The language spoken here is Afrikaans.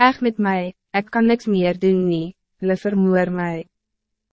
Echt met mij, ik kan niks meer doen nie, hulle vermoor mij.